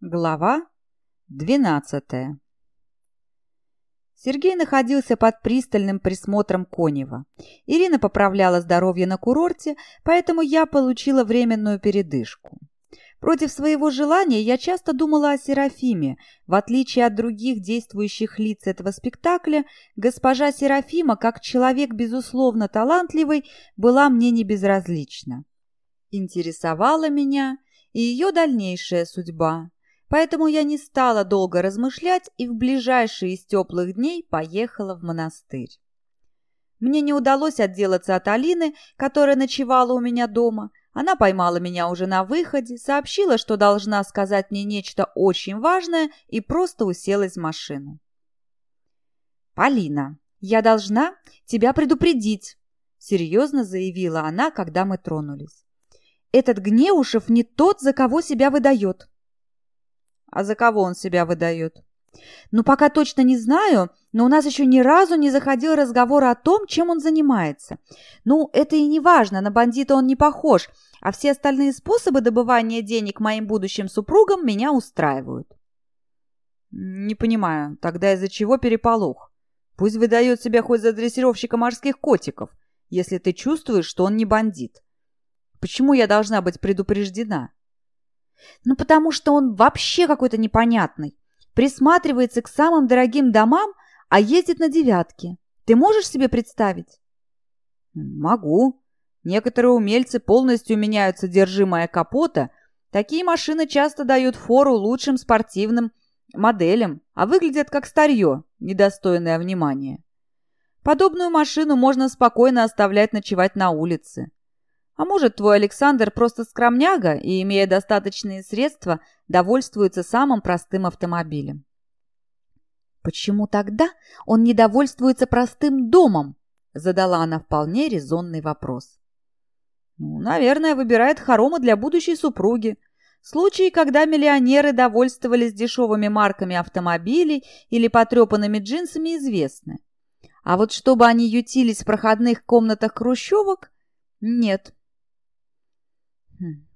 Глава 12 Сергей находился под пристальным присмотром Конева. Ирина поправляла здоровье на курорте, поэтому я получила временную передышку. Против своего желания я часто думала о Серафиме. В отличие от других действующих лиц этого спектакля, госпожа Серафима, как человек безусловно талантливый, была мне не безразлична. Интересовала меня и ее дальнейшая судьба. Поэтому я не стала долго размышлять и в ближайшие из теплых дней поехала в монастырь. Мне не удалось отделаться от Алины, которая ночевала у меня дома. Она поймала меня уже на выходе, сообщила, что должна сказать мне нечто очень важное и просто уселась в машину. «Полина, я должна тебя предупредить», — серьезно заявила она, когда мы тронулись. «Этот Гнеушев не тот, за кого себя выдает. А за кого он себя выдает? Ну, пока точно не знаю, но у нас еще ни разу не заходил разговор о том, чем он занимается. Ну, это и не важно, на бандита он не похож, а все остальные способы добывания денег моим будущим супругам меня устраивают. Не понимаю, тогда из-за чего переполох? Пусть выдает себя хоть за дрессировщика морских котиков, если ты чувствуешь, что он не бандит. Почему я должна быть предупреждена? Ну, потому что он вообще какой-то непонятный. Присматривается к самым дорогим домам, а ездит на девятке. Ты можешь себе представить? Могу. Некоторые умельцы полностью меняют содержимое капота. Такие машины часто дают фору лучшим спортивным моделям, а выглядят как старье, недостойное внимания. Подобную машину можно спокойно оставлять ночевать на улице. А может, твой Александр просто скромняга и, имея достаточные средства, довольствуется самым простым автомобилем. «Почему тогда он не довольствуется простым домом?» – задала она вполне резонный вопрос. «Ну, наверное, выбирает хоромы для будущей супруги. Случаи, когда миллионеры довольствовались дешевыми марками автомобилей или потрепанными джинсами, известны. А вот чтобы они ютились в проходных комнатах хрущевок – нет,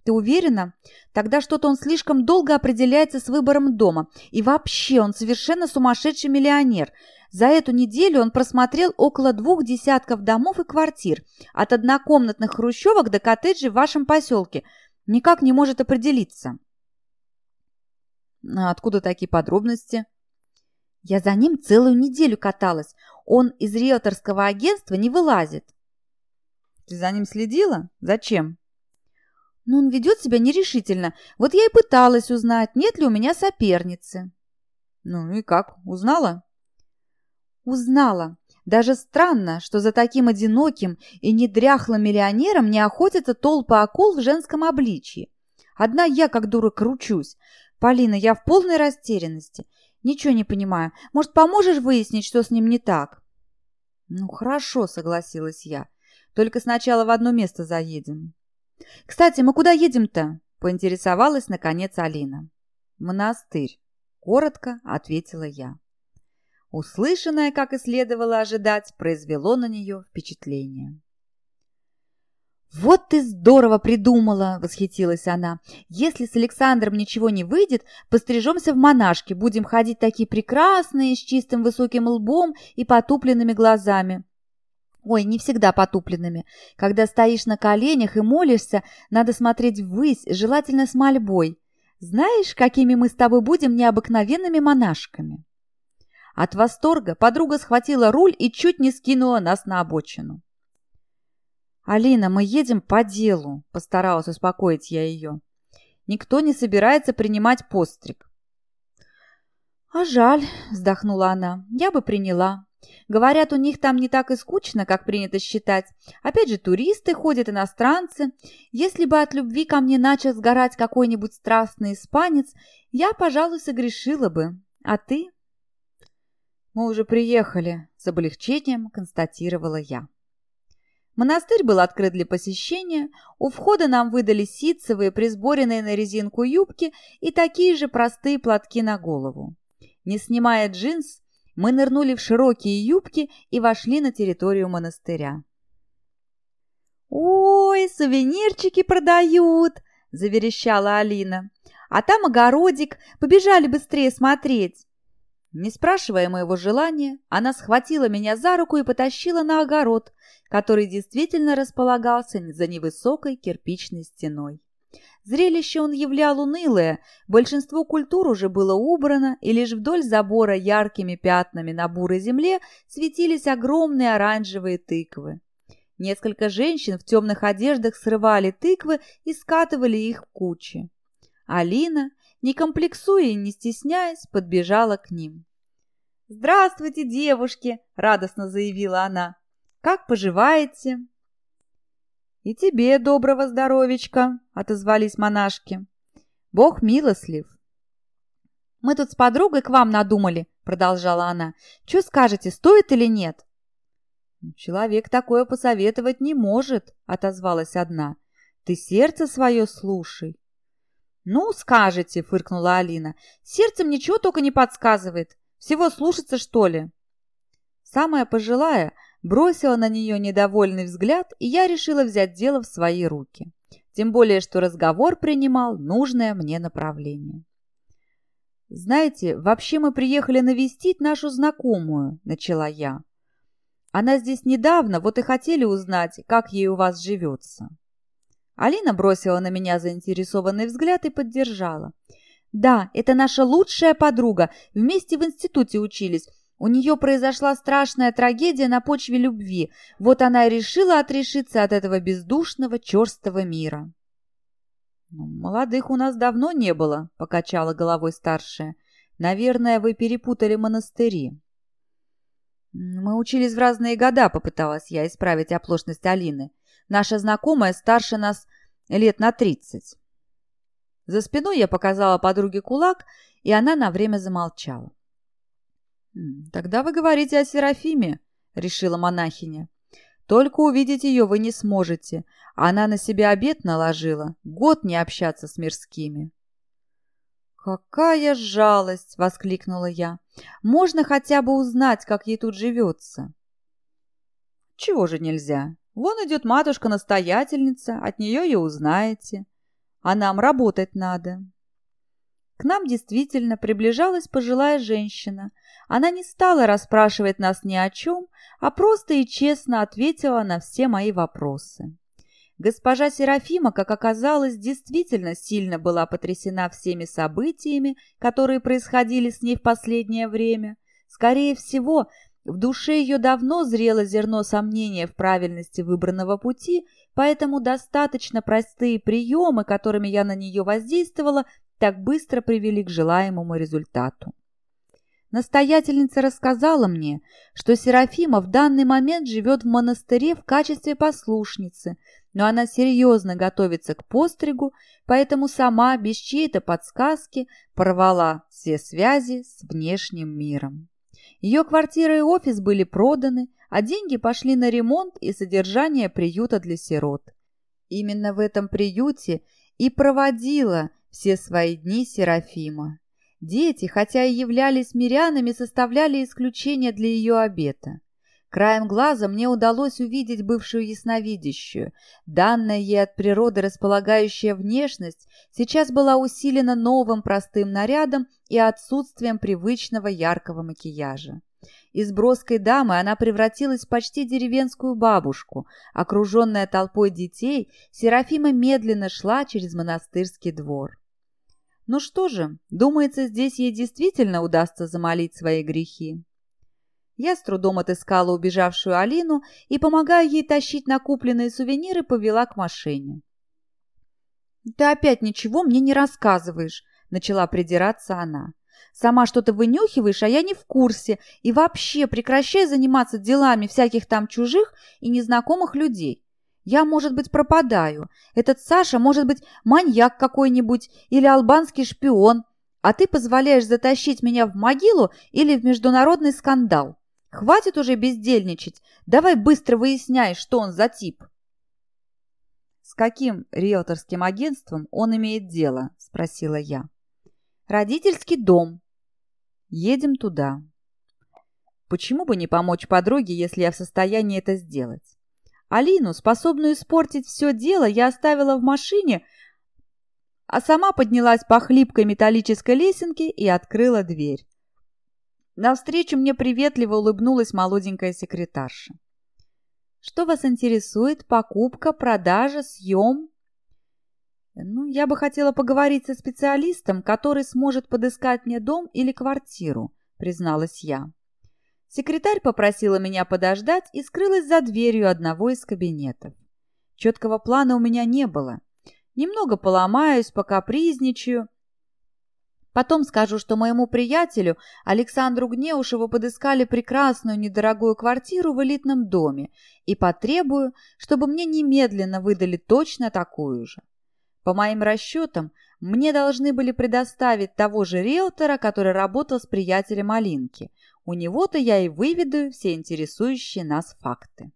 «Ты уверена? Тогда что-то он слишком долго определяется с выбором дома. И вообще он совершенно сумасшедший миллионер. За эту неделю он просмотрел около двух десятков домов и квартир, от однокомнатных хрущевок до коттеджей в вашем поселке. Никак не может определиться». «А откуда такие подробности?» «Я за ним целую неделю каталась. Он из риэлторского агентства не вылазит». «Ты за ним следила? Зачем?» Но он ведет себя нерешительно. Вот я и пыталась узнать, нет ли у меня соперницы. Ну и как, узнала? Узнала. Даже странно, что за таким одиноким и недряхлым миллионером не охотятся толпы акул в женском обличье. Одна я, как дура, кручусь. Полина, я в полной растерянности. Ничего не понимаю. Может, поможешь выяснить, что с ним не так? Ну, хорошо, согласилась я. Только сначала в одно место заедем. «Кстати, мы куда едем-то?» – поинтересовалась, наконец, Алина. «Монастырь», – коротко ответила я. Услышанное, как и следовало ожидать, произвело на нее впечатление. «Вот ты здорово придумала!» – восхитилась она. «Если с Александром ничего не выйдет, пострижемся в монашке, будем ходить такие прекрасные, с чистым высоким лбом и потупленными глазами. Ой, не всегда потупленными. Когда стоишь на коленях и молишься, надо смотреть ввысь, желательно с мольбой. Знаешь, какими мы с тобой будем необыкновенными монашками?» От восторга подруга схватила руль и чуть не скинула нас на обочину. «Алина, мы едем по делу», – постаралась успокоить я ее. «Никто не собирается принимать постриг». «А жаль», – вздохнула она, – «я бы приняла. Говорят, у них там не так и скучно, как принято считать. Опять же, туристы ходят, иностранцы. Если бы от любви ко мне начал сгорать какой-нибудь страстный испанец, я, пожалуй, согрешила бы. А ты? Мы уже приехали, с облегчением констатировала я. Монастырь был открыт для посещения. У входа нам выдали ситцевые, присборенные на резинку юбки и такие же простые платки на голову. Не снимая джинс, мы нырнули в широкие юбки и вошли на территорию монастыря. «Ой, сувенирчики продают!» – заверещала Алина. А там огородик, побежали быстрее смотреть!» Не спрашивая моего желания, она схватила меня за руку и потащила на огород, который действительно располагался за невысокой кирпичной стеной. Зрелище он являл унылое, большинство культур уже было убрано, и лишь вдоль забора яркими пятнами на бурой земле светились огромные оранжевые тыквы. Несколько женщин в темных одеждах срывали тыквы и скатывали их в кучи. Алина, не комплексуя и не стесняясь, подбежала к ним. «Здравствуйте, девушки!» — радостно заявила она. «Как поживаете?» «И тебе доброго здоровечка!» — отозвались монашки. «Бог милослив!» «Мы тут с подругой к вам надумали», — продолжала она. «Что скажете, стоит или нет?» «Человек такое посоветовать не может», — отозвалась одна. «Ты сердце свое слушай». «Ну, скажете», — фыркнула Алина. «Сердцем ничего только не подсказывает. Всего слушаться, что ли?» Самая пожилая бросила на нее недовольный взгляд, и я решила взять дело в свои руки. Тем более, что разговор принимал нужное мне направление. «Знаете, вообще мы приехали навестить нашу знакомую», — начала я. «Она здесь недавно, вот и хотели узнать, как ей у вас живется». Алина бросила на меня заинтересованный взгляд и поддержала. «Да, это наша лучшая подруга. Вместе в институте учились. У нее произошла страшная трагедия на почве любви. Вот она и решила отрешиться от этого бездушного, черстого мира. «Ну, «Молодых у нас давно не было», — покачала головой старшая. «Наверное, вы перепутали монастыри». «Мы учились в разные года», — попыталась я исправить оплошность Алины. «Наша знакомая старше нас лет на тридцать». За спиной я показала подруге кулак, и она на время замолчала. «Тогда вы говорите о Серафиме», — решила монахиня. «Только увидеть ее вы не сможете. Она на себя обед наложила. Год не общаться с мирскими». «Какая жалость!» — воскликнула я. «Можно хотя бы узнать, как ей тут живется?» «Чего же нельзя? Вон идет матушка-настоятельница, от нее и узнаете. А нам работать надо». К нам действительно приближалась пожилая женщина. Она не стала расспрашивать нас ни о чем, а просто и честно ответила на все мои вопросы. Госпожа Серафима, как оказалось, действительно сильно была потрясена всеми событиями, которые происходили с ней в последнее время. Скорее всего, в душе ее давно зрело зерно сомнения в правильности выбранного пути, поэтому достаточно простые приемы, которыми я на нее воздействовала, так быстро привели к желаемому результату. Настоятельница рассказала мне, что Серафима в данный момент живет в монастыре в качестве послушницы, но она серьезно готовится к постригу, поэтому сама, без чьей-то подсказки, порвала все связи с внешним миром. Ее квартира и офис были проданы, а деньги пошли на ремонт и содержание приюта для сирот. Именно в этом приюте и проводила все свои дни Серафима. Дети, хотя и являлись мирянами, составляли исключение для ее обета. Краем глаза мне удалось увидеть бывшую ясновидящую. Данная ей от природы располагающая внешность сейчас была усилена новым простым нарядом и отсутствием привычного яркого макияжа. Из броской дамы она превратилась в почти деревенскую бабушку. Окруженная толпой детей, Серафима медленно шла через монастырский двор. Ну что же, думается, здесь ей действительно удастся замолить свои грехи. Я с трудом отыскала убежавшую Алину и, помогая ей тащить накупленные сувениры, повела к машине. «Ты опять ничего мне не рассказываешь», — начала придираться она. «Сама что-то вынюхиваешь, а я не в курсе. И вообще прекращай заниматься делами всяких там чужих и незнакомых людей. Я, может быть, пропадаю. Этот Саша, может быть, маньяк какой-нибудь или албанский шпион. А ты позволяешь затащить меня в могилу или в международный скандал. Хватит уже бездельничать. Давай быстро выясняй, что он за тип. «С каким риэлторским агентством он имеет дело?» – спросила я. «Родительский дом. Едем туда. Почему бы не помочь подруге, если я в состоянии это сделать? Алину, способную испортить все дело, я оставила в машине, а сама поднялась по хлипкой металлической лесенке и открыла дверь. Навстречу мне приветливо улыбнулась молоденькая секретарша. «Что вас интересует? Покупка, продажа, съем?» «Ну, я бы хотела поговорить со специалистом, который сможет подыскать мне дом или квартиру», призналась я. Секретарь попросила меня подождать и скрылась за дверью одного из кабинетов. Четкого плана у меня не было. Немного поломаюсь, покапризничаю. Потом скажу, что моему приятелю Александру Гнеушеву подыскали прекрасную недорогую квартиру в элитном доме и потребую, чтобы мне немедленно выдали точно такую же. По моим расчетам, мне должны были предоставить того же риэлтора, который работал с приятелем Алинки. У него-то я и выведу все интересующие нас факты.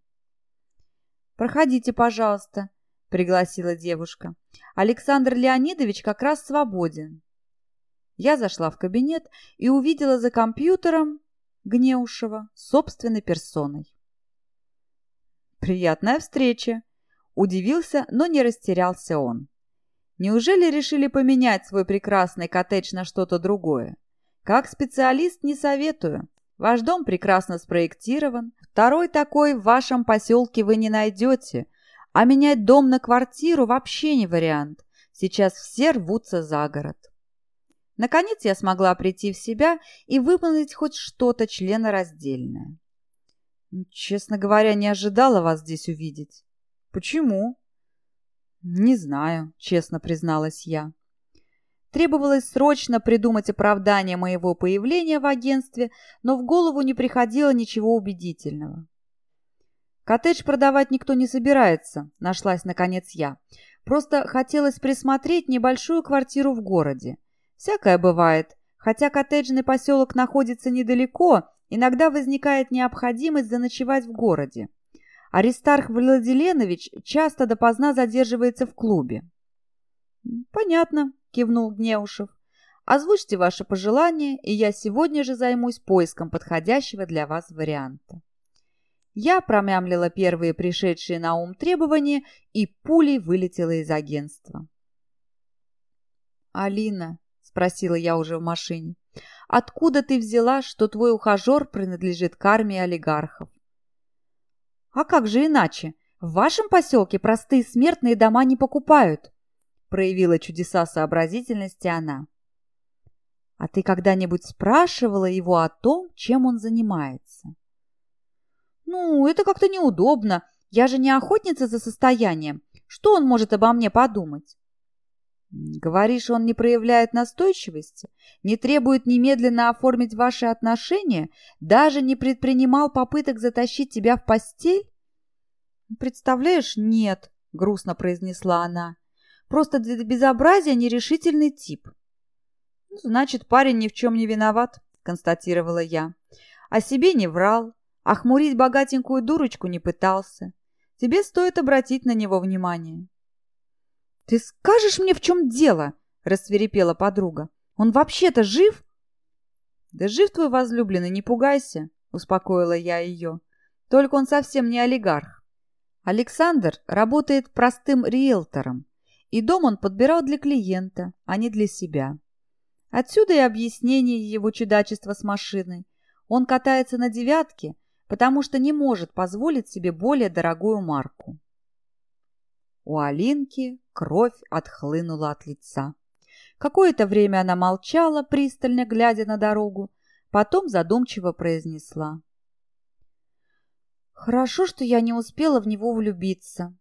«Проходите, пожалуйста», — пригласила девушка. «Александр Леонидович как раз свободен». Я зашла в кабинет и увидела за компьютером Гнеушева собственной персоной. «Приятная встреча!» — удивился, но не растерялся он. Неужели решили поменять свой прекрасный коттедж на что-то другое? Как специалист не советую. Ваш дом прекрасно спроектирован. Второй такой в вашем поселке вы не найдете. А менять дом на квартиру вообще не вариант. Сейчас все рвутся за город. Наконец я смогла прийти в себя и выполнить хоть что-то членораздельное. Честно говоря, не ожидала вас здесь увидеть. Почему? «Не знаю», — честно призналась я. Требовалось срочно придумать оправдание моего появления в агентстве, но в голову не приходило ничего убедительного. «Коттедж продавать никто не собирается», — нашлась наконец я. «Просто хотелось присмотреть небольшую квартиру в городе. Всякое бывает. Хотя коттеджный поселок находится недалеко, иногда возникает необходимость заночевать в городе. Аристарх Владиленович часто допоздна задерживается в клубе. «Понятно», — кивнул Гнеушев. «Озвучьте ваши пожелания, и я сегодня же займусь поиском подходящего для вас варианта». Я промямлила первые пришедшие на ум требования и пулей вылетела из агентства. «Алина», — спросила я уже в машине, — «откуда ты взяла, что твой ухажер принадлежит к армии олигархов?» «А как же иначе? В вашем поселке простые смертные дома не покупают», проявила чудеса сообразительности она. «А ты когда-нибудь спрашивала его о том, чем он занимается?» «Ну, это как-то неудобно. Я же не охотница за состоянием. Что он может обо мне подумать?» «Говоришь, он не проявляет настойчивости, не требует немедленно оформить ваши отношения, даже не предпринимал попыток затащить тебя в постель?» «Представляешь, нет», — грустно произнесла она. «Просто для безобразия нерешительный тип». «Ну, «Значит, парень ни в чем не виноват», — констатировала я. «О себе не врал, а хмурить богатенькую дурочку не пытался. Тебе стоит обратить на него внимание». «Ты скажешь мне, в чем дело?» — рассверепела подруга. «Он вообще-то жив?» «Да жив твой возлюбленный, не пугайся», — успокоила я ее. «Только он совсем не олигарх. Александр работает простым риэлтором, и дом он подбирал для клиента, а не для себя. Отсюда и объяснение его чудачества с машиной. Он катается на девятке, потому что не может позволить себе более дорогую марку. У Алинки кровь отхлынула от лица. Какое-то время она молчала, пристально глядя на дорогу, потом задумчиво произнесла. «Хорошо, что я не успела в него влюбиться.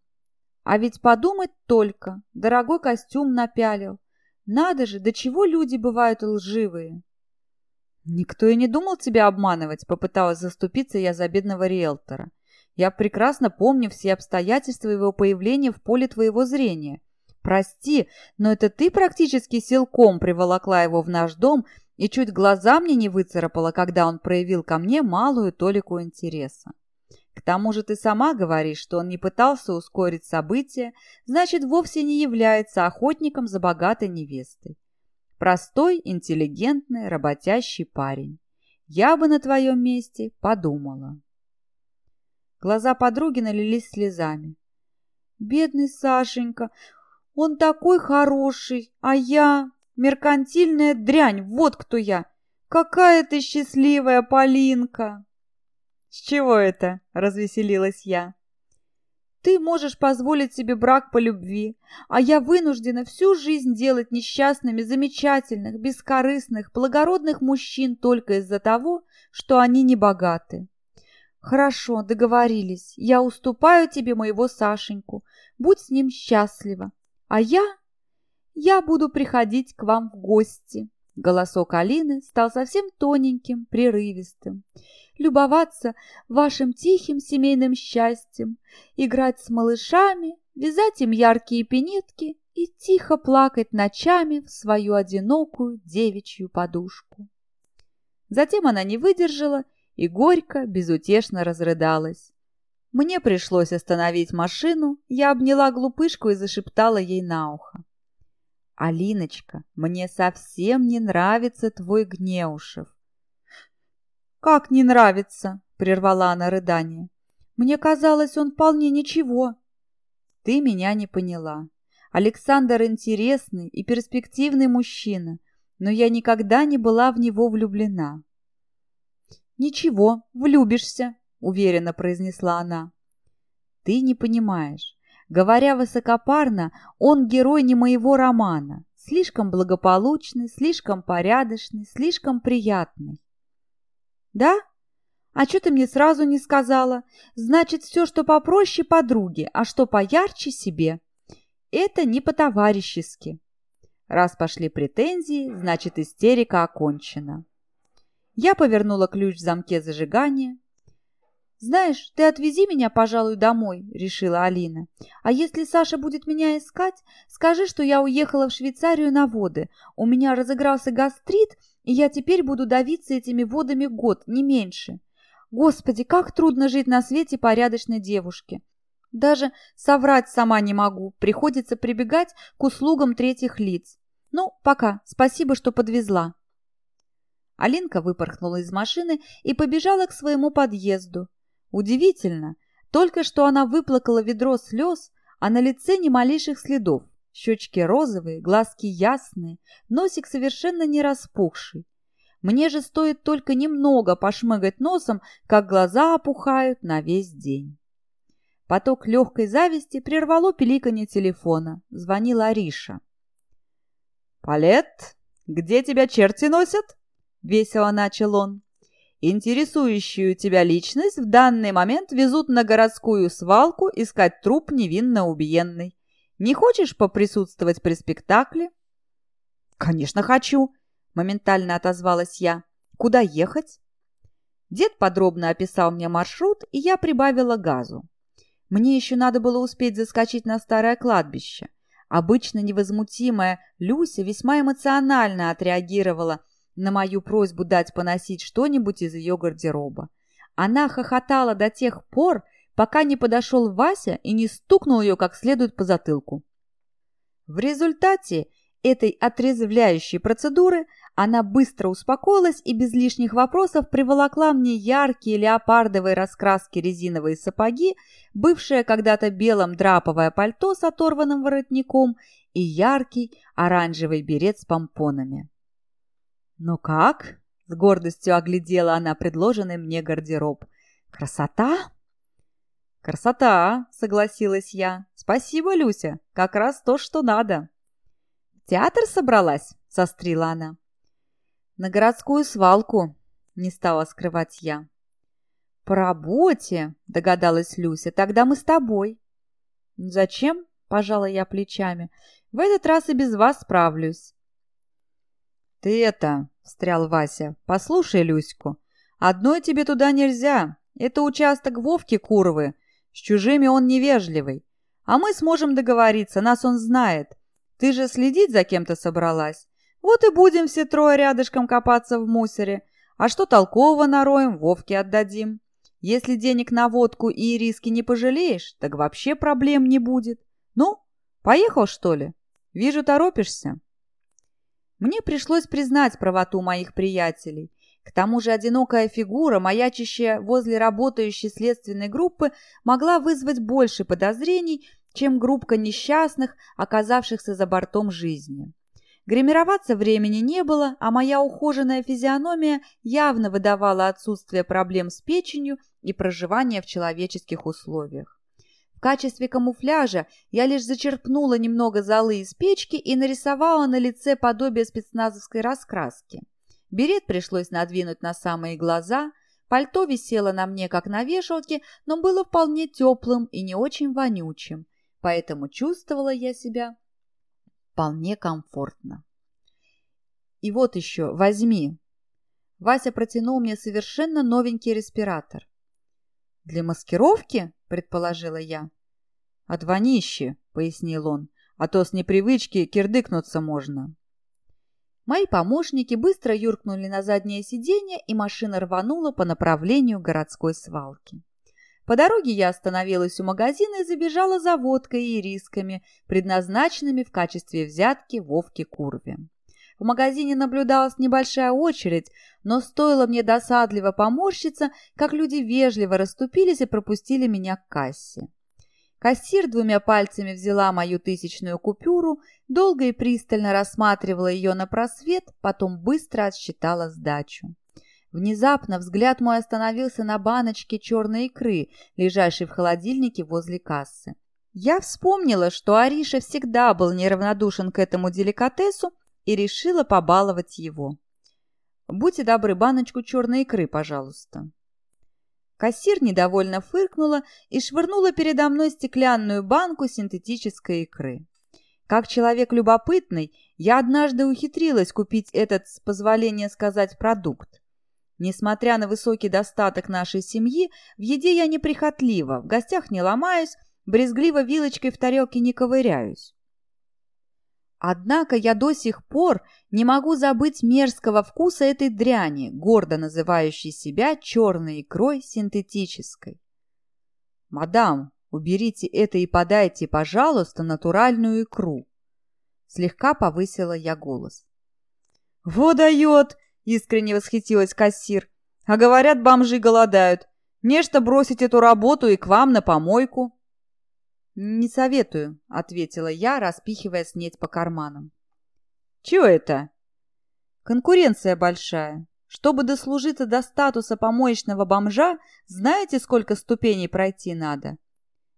А ведь подумать только, дорогой костюм напялил. Надо же, до чего люди бывают лживые!» «Никто и не думал тебя обманывать», — попыталась заступиться я за бедного риэлтора. Я прекрасно помню все обстоятельства его появления в поле твоего зрения. Прости, но это ты практически силком приволокла его в наш дом и чуть глаза мне не выцарапала, когда он проявил ко мне малую толику интереса. Тому же ты сама говоришь, что он не пытался ускорить события, значит, вовсе не является охотником за богатой невестой. Простой, интеллигентный, работящий парень. Я бы на твоем месте подумала. Глаза подруги налились слезами. «Бедный Сашенька! Он такой хороший, а я... Меркантильная дрянь, вот кто я! Какая ты счастливая, Полинка!» «С чего это?» — развеселилась я. «Ты можешь позволить себе брак по любви, а я вынуждена всю жизнь делать несчастными замечательных, бескорыстных, благородных мужчин только из-за того, что они не богаты. Хорошо, договорились. Я уступаю тебе моего Сашеньку. Будь с ним счастлива. А я... Я буду приходить к вам в гости. Голосок Алины стал совсем тоненьким, прерывистым. Любоваться вашим тихим семейным счастьем, играть с малышами, вязать им яркие пинетки и тихо плакать ночами в свою одинокую девичью подушку. Затем она не выдержала и горько, безутешно разрыдалась. Мне пришлось остановить машину, я обняла глупышку и зашептала ей на ухо. «Алиночка, мне совсем не нравится твой Гнеушев». «Как не нравится?» — прервала она рыдание. «Мне казалось, он вполне ничего». «Ты меня не поняла. Александр интересный и перспективный мужчина, но я никогда не была в него влюблена. «Ничего, влюбишься», — уверенно произнесла она. «Ты не понимаешь. Говоря высокопарно, он герой не моего романа. Слишком благополучный, слишком порядочный, слишком приятный». «Да? А что ты мне сразу не сказала? Значит, все, что попроще подруге, а что поярче себе. Это не по-товарищески». Раз пошли претензии, значит, истерика окончена. Я повернула ключ в замке зажигания. «Знаешь, ты отвези меня, пожалуй, домой», — решила Алина. «А если Саша будет меня искать, скажи, что я уехала в Швейцарию на воды. У меня разыгрался гастрит, и я теперь буду давиться этими водами год, не меньше. Господи, как трудно жить на свете порядочной девушке. Даже соврать сама не могу, приходится прибегать к услугам третьих лиц. Ну, пока, спасибо, что подвезла». Алинка выпорхнула из машины и побежала к своему подъезду. Удивительно, только что она выплакала ведро слез, а на лице ни малейших следов. Щечки розовые, глазки ясные, носик совершенно не распухший. Мне же стоит только немного пошмыгать носом, как глаза опухают на весь день. Поток легкой зависти прервало пиликанье телефона. Звонила Ариша. «Палет, где тебя черти носят?» весело начал он. Интересующую тебя личность в данный момент везут на городскую свалку искать труп невинно убиенной. Не хочешь поприсутствовать при спектакле? Конечно, хочу, моментально отозвалась я. Куда ехать? Дед подробно описал мне маршрут, и я прибавила газу. Мне еще надо было успеть заскочить на старое кладбище. Обычно невозмутимая Люся весьма эмоционально отреагировала на мою просьбу дать поносить что-нибудь из ее гардероба. Она хохотала до тех пор, пока не подошел Вася и не стукнул ее как следует по затылку. В результате этой отрезвляющей процедуры она быстро успокоилась и без лишних вопросов приволокла мне яркие леопардовые раскраски резиновые сапоги, бывшее когда-то белым драповое пальто с оторванным воротником и яркий оранжевый берет с помпонами. «Ну как?» — с гордостью оглядела она предложенный мне гардероб. «Красота?» «Красота!» — согласилась я. «Спасибо, Люся, как раз то, что надо». «Театр собралась?» — сострила она. «На городскую свалку», — не стала скрывать я. «По работе», — догадалась Люся, — «тогда мы с тобой». «Зачем?» — пожала я плечами. «В этот раз и без вас справлюсь». «Ты это...» — встрял Вася. «Послушай Люську. Одной тебе туда нельзя. Это участок Вовки Куровы. С чужими он невежливый. А мы сможем договориться, нас он знает. Ты же следить за кем-то собралась. Вот и будем все трое рядышком копаться в мусоре. А что толкового нароем, Вовке отдадим. Если денег на водку и риски не пожалеешь, так вообще проблем не будет. Ну, поехал, что ли? Вижу, торопишься». Мне пришлось признать правоту моих приятелей. К тому же одинокая фигура, маячащая возле работающей следственной группы, могла вызвать больше подозрений, чем группка несчастных, оказавшихся за бортом жизни. Гримироваться времени не было, а моя ухоженная физиономия явно выдавала отсутствие проблем с печенью и проживание в человеческих условиях. В качестве камуфляжа я лишь зачерпнула немного золы из печки и нарисовала на лице подобие спецназовской раскраски. Берет пришлось надвинуть на самые глаза, пальто висело на мне, как на вешалке, но было вполне теплым и не очень вонючим, поэтому чувствовала я себя вполне комфортно. «И вот еще, возьми!» Вася протянул мне совершенно новенький респиратор. «Для маскировки?» – предположила я. «От вонищи», – пояснил он, – «а то с непривычки кирдыкнуться можно». Мои помощники быстро юркнули на заднее сиденье, и машина рванула по направлению городской свалки. По дороге я остановилась у магазина и забежала за водкой и рисками, предназначенными в качестве взятки Вовке Курве. В магазине наблюдалась небольшая очередь, но стоило мне досадливо поморщиться, как люди вежливо расступились и пропустили меня к кассе. Кассир двумя пальцами взяла мою тысячную купюру, долго и пристально рассматривала ее на просвет, потом быстро отсчитала сдачу. Внезапно взгляд мой остановился на баночке черной икры, лежащей в холодильнике возле кассы. Я вспомнила, что Ариша всегда был неравнодушен к этому деликатесу и решила побаловать его. «Будьте добры, баночку черной икры, пожалуйста». Кассир недовольно фыркнула и швырнула передо мной стеклянную банку синтетической икры. Как человек любопытный, я однажды ухитрилась купить этот, с позволения сказать, продукт. Несмотря на высокий достаток нашей семьи, в еде я неприхотлива, в гостях не ломаюсь, брезгливо вилочкой в тарелке не ковыряюсь. Однако я до сих пор не могу забыть мерзкого вкуса этой дряни, гордо называющей себя черной икрой синтетической. «Мадам, уберите это и подайте, пожалуйста, натуральную икру!» Слегка повысила я голос. «Во дает!» Искренне восхитилась кассир. А говорят, бомжи голодают. Нечто бросить эту работу и к вам на помойку. Не советую, ответила я, распихивая снеть по карманам. Чего это? Конкуренция большая. Чтобы дослужиться до статуса помоечного бомжа, знаете, сколько ступеней пройти надо?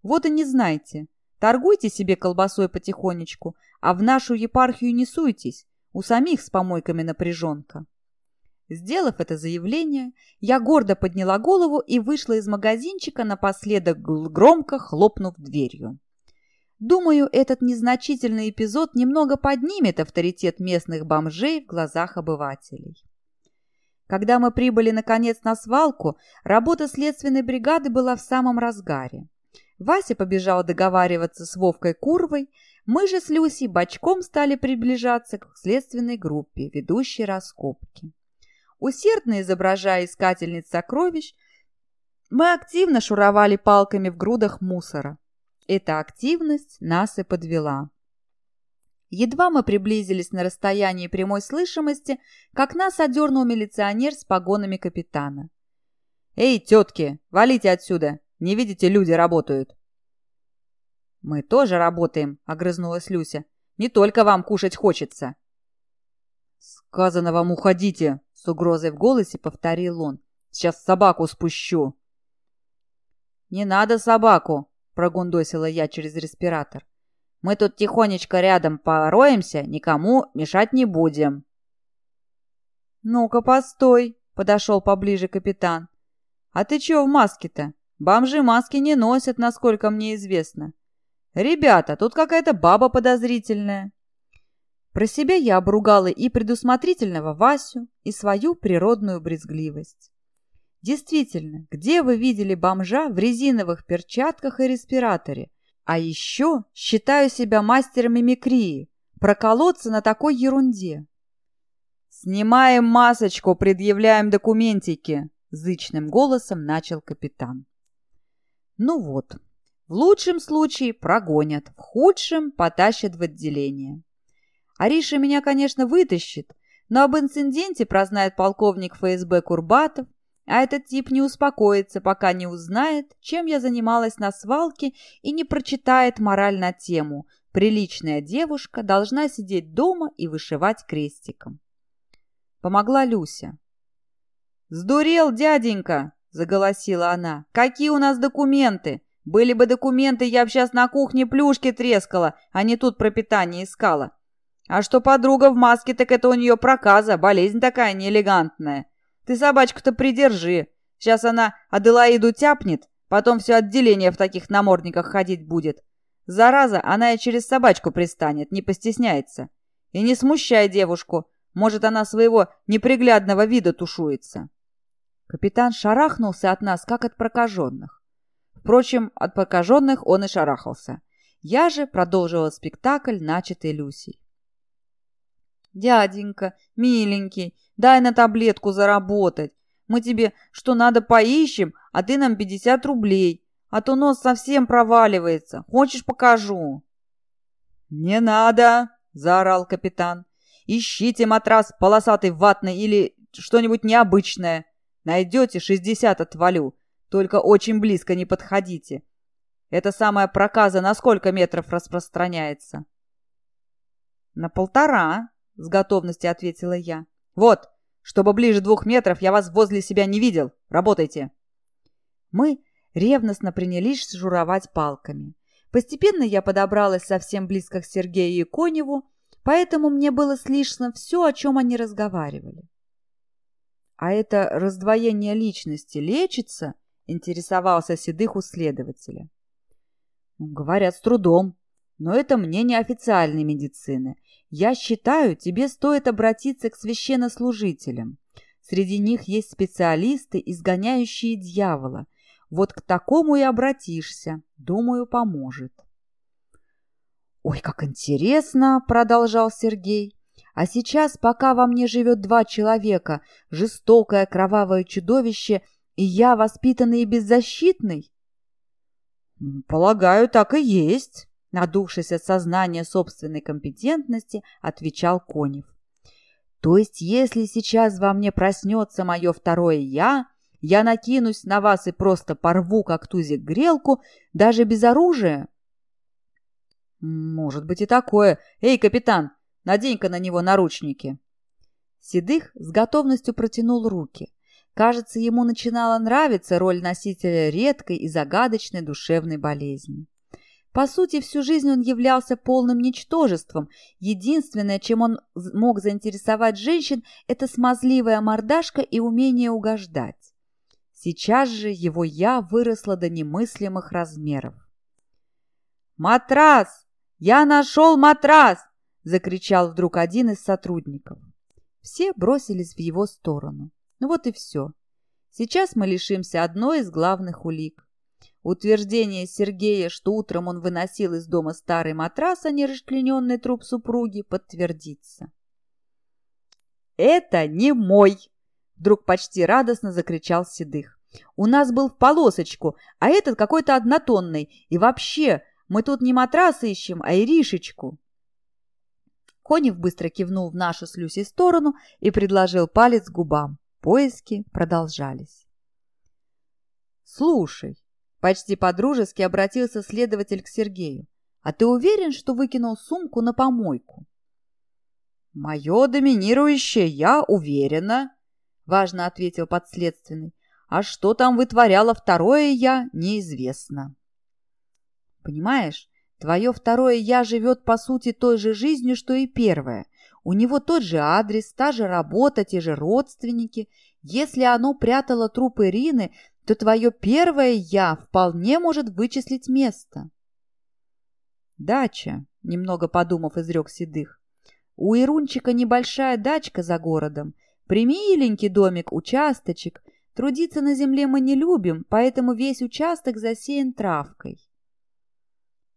Вот и не знаете. Торгуйте себе колбасой потихонечку, а в нашу епархию не суйтесь. У самих с помойками напряженка. Сделав это заявление, я гордо подняла голову и вышла из магазинчика, напоследок громко хлопнув дверью. Думаю, этот незначительный эпизод немного поднимет авторитет местных бомжей в глазах обывателей. Когда мы прибыли, наконец, на свалку, работа следственной бригады была в самом разгаре. Вася побежал договариваться с Вовкой Курвой, мы же с Люсей бочком стали приближаться к следственной группе, ведущей раскопки. Усердно изображая искательниц сокровищ, мы активно шуровали палками в грудах мусора. Эта активность нас и подвела. Едва мы приблизились на расстоянии прямой слышимости, как нас одернул милиционер с погонами капитана. «Эй, тетки, валите отсюда! Не видите, люди работают!» «Мы тоже работаем», — огрызнулась Люся. «Не только вам кушать хочется». «Сказано вам, уходите!» — с угрозой в голосе повторил он. «Сейчас собаку спущу!» «Не надо собаку!» — прогундосила я через респиратор. «Мы тут тихонечко рядом пороемся, никому мешать не будем». «Ну-ка, постой!» — подошел поближе капитан. «А ты чего в маске-то? Бомжи маски не носят, насколько мне известно. Ребята, тут какая-то баба подозрительная». Про себя я обругала и предусмотрительного Васю, и свою природную брезгливость. Действительно, где вы видели бомжа в резиновых перчатках и респираторе? А еще считаю себя мастером мимикрии. Проколоться на такой ерунде. «Снимаем масочку, предъявляем документики», — зычным голосом начал капитан. Ну вот, в лучшем случае прогонят, в худшем потащат в отделение. Ариша меня, конечно, вытащит, но об инциденте прознает полковник ФСБ Курбатов, А этот тип не успокоится, пока не узнает, чем я занималась на свалке и не прочитает мораль на тему «Приличная девушка должна сидеть дома и вышивать крестиком». Помогла Люся. «Сдурел, дяденька!» — заголосила она. «Какие у нас документы? Были бы документы, я б сейчас на кухне плюшки трескала, а не тут пропитание искала. А что подруга в маске, так это у нее проказа, болезнь такая неэлегантная. Ты собачку-то придержи. Сейчас она Аделаиду тяпнет, потом все отделение в таких намордниках ходить будет. Зараза, она и через собачку пристанет, не постесняется. И не смущай девушку, может, она своего неприглядного вида тушуется. Капитан шарахнулся от нас, как от прокаженных. Впрочем, от прокаженных он и шарахался. Я же продолжила спектакль, начатый Люсей. «Дяденька, миленький, дай на таблетку заработать. Мы тебе что надо поищем, а ты нам пятьдесят рублей, а то нос совсем проваливается. Хочешь, покажу?» «Не надо!» — заорал капитан. «Ищите матрас полосатый ватный или что-нибудь необычное. Найдете, шестьдесят отвалю. Только очень близко не подходите. Эта самая проказа на сколько метров распространяется?» «На полтора», — с готовностью ответила я. «Вот, чтобы ближе двух метров я вас возле себя не видел. Работайте!» Мы ревностно принялись журовать палками. Постепенно я подобралась совсем близко к Сергею и Коневу, поэтому мне было слышно все, о чем они разговаривали. «А это раздвоение личности лечится?» — интересовался Седых у следователя. «Говорят, с трудом. Но это мнение официальной медицины. Я считаю, тебе стоит обратиться к священнослужителям. Среди них есть специалисты, изгоняющие дьявола. Вот к такому и обратишься. Думаю, поможет». «Ой, как интересно!» — продолжал Сергей. А сейчас, пока во мне живет два человека, жестокое кровавое чудовище и я воспитанный и беззащитный? Полагаю, так и есть, надувшись от сознания собственной компетентности, отвечал Конев. То есть, если сейчас во мне проснется мое второе «я», я накинусь на вас и просто порву, как тузик, грелку, даже без оружия? Может быть и такое. Эй, капитан, Надень-ка на него наручники!» Седых с готовностью протянул руки. Кажется, ему начинала нравиться роль носителя редкой и загадочной душевной болезни. По сути, всю жизнь он являлся полным ничтожеством. Единственное, чем он мог заинтересовать женщин, это смазливая мордашка и умение угождать. Сейчас же его «я» выросло до немыслимых размеров. «Матрас! Я нашел матрас! закричал вдруг один из сотрудников. Все бросились в его сторону. Ну вот и все. Сейчас мы лишимся одной из главных улик. Утверждение Сергея, что утром он выносил из дома старый матрас, а не расчлененный труп супруги, подтвердится. «Это не мой!» — вдруг почти радостно закричал Седых. «У нас был в полосочку, а этот какой-то однотонный. И вообще, мы тут не матрас ищем, а иришечку!» Конев быстро кивнул в нашу с Люсей сторону и предложил палец губам. Поиски продолжались. «Слушай», — почти подружески обратился следователь к Сергею, «а ты уверен, что выкинул сумку на помойку?» «Мое доминирующее я уверена», — важно ответил подследственный. «А что там вытворяло второе я, неизвестно». «Понимаешь, Твое второе «я» живет, по сути, той же жизнью, что и первое. У него тот же адрес, та же работа, те же родственники. Если оно прятало труп Ирины, то твое первое «я» вполне может вычислить место. «Дача», — немного подумав, изрек Седых. «У Ирунчика небольшая дачка за городом. Примиленький домик, участочек. Трудиться на земле мы не любим, поэтому весь участок засеян травкой.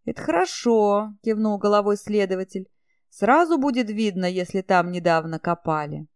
«Это хорошо», — кивнул головой следователь. «Сразу будет видно, если там недавно копали».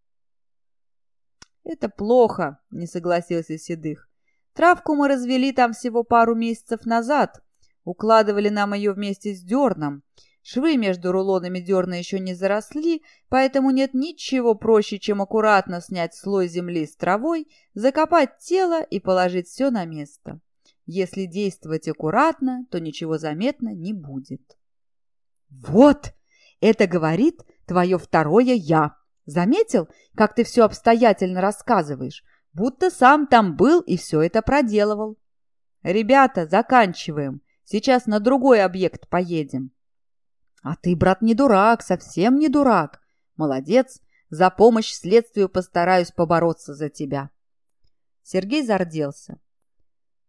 «Это плохо», — не согласился Седых. «Травку мы развели там всего пару месяцев назад. Укладывали нам ее вместе с дерном. Швы между рулонами дерна еще не заросли, поэтому нет ничего проще, чем аккуратно снять слой земли с травой, закопать тело и положить все на место. Если действовать аккуратно, то ничего заметно не будет. «Вот!» — это говорит твое второе «я». Заметил, как ты все обстоятельно рассказываешь, будто сам там был и все это проделывал. «Ребята, заканчиваем. Сейчас на другой объект поедем». «А ты, брат, не дурак, совсем не дурак. Молодец, за помощь следствию постараюсь побороться за тебя». Сергей зарделся.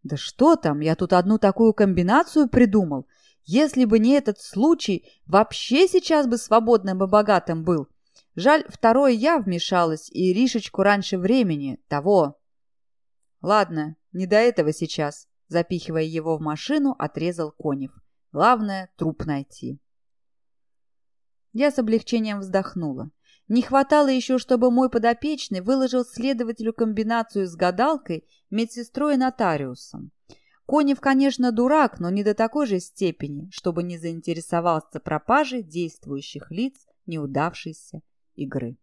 «Да что там, я тут одну такую комбинацию придумал. Если бы не этот случай, вообще сейчас бы свободным и богатым был. Жаль, второе я вмешалась и Ришечку раньше времени, того». «Ладно, не до этого сейчас», — запихивая его в машину, отрезал Конев. «Главное — труп найти». Я с облегчением вздохнула. Не хватало еще, чтобы мой подопечный выложил следователю комбинацию с гадалкой, медсестрой и нотариусом. Конев, конечно, дурак, но не до такой же степени, чтобы не заинтересовался пропажей действующих лиц неудавшейся игры.